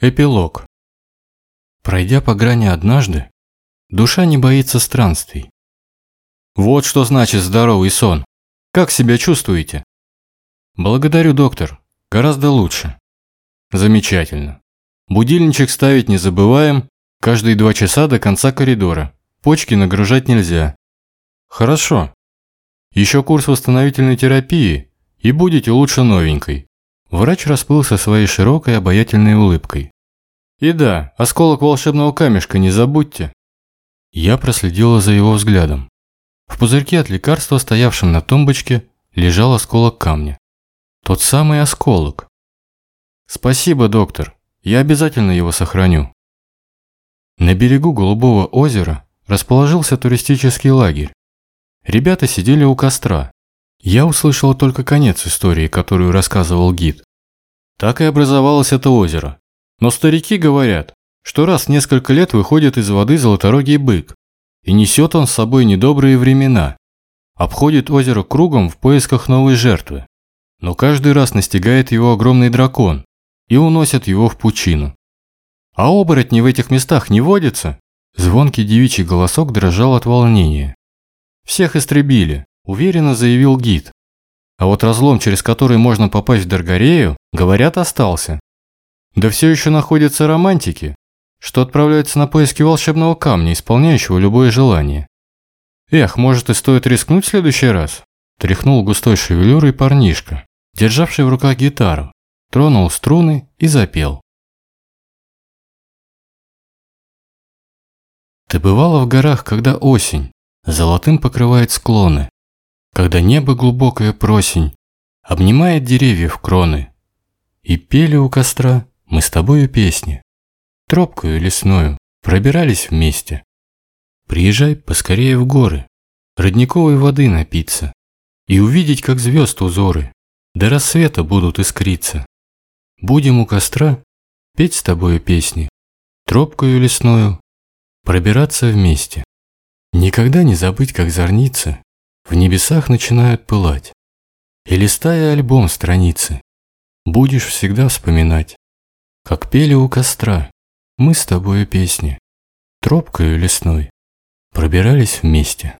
Эпилог. Пройдя по грани однажды, душа не боится странствий. Вот что значит здоровый сон. Как себя чувствуете? Благодарю, доктор. Гораздо лучше. Замечательно. Будильничек ставить не забываем. Каждые два часа до конца коридора. Почки нагружать нельзя. Хорошо. Еще курс восстановительной терапии, и будете лучше новенькой. Врач расплылся своей широкой обаятельной улыбкой. «И да, осколок волшебного камешка не забудьте». Я проследила за его взглядом. В пузырьке от лекарства, стоявшем на тумбочке, лежал осколок камня. Тот самый осколок. «Спасибо, доктор. Я обязательно его сохраню». На берегу Голубого озера расположился туристический лагерь. Ребята сидели у костра, я услышала только конец истории, которую рассказывал гид. Так и образовалось это озеро. Но старики говорят, что раз в несколько лет выходит из воды золоторогий бык, и несет он с собой недобрые времена. Обходит озеро кругом в поисках новой жертвы. Но каждый раз настигает его огромный дракон и уносит его в пучину. А оборотни в этих местах не водятся? Звонкий девичий голосок дрожал от волнения. Всех истребили, уверенно заявил гид. А вот разлом, через который можно попасть в Даргарею, говорят, остался. Да все еще находятся романтики, что отправляются на поиски волшебного камня, исполняющего любое желание. Эх, может и стоит рискнуть в следующий раз? Тряхнул густой шевелюрой парнишка, державший в руках гитару, тронул струны и запел. Ты бывала в горах, когда осень золотым покрывает склоны, когда небо глубокое просень обнимает деревья в кроны. И пели у костра мы с тобою песни, тропкою лесною пробирались вместе. Приезжай поскорее в горы, родниковой воды напиться и увидеть, как звезд узоры до рассвета будут искриться. Будем у костра петь с тобою песни, тропкою лесною пробираться вместе. Никогда не забыть, как зорницы в небесах начинают пылать. И листая альбом страницы, будешь всегда вспоминать, как пели у костра мы с тобою песни, тропкою лесной, пробирались вместе.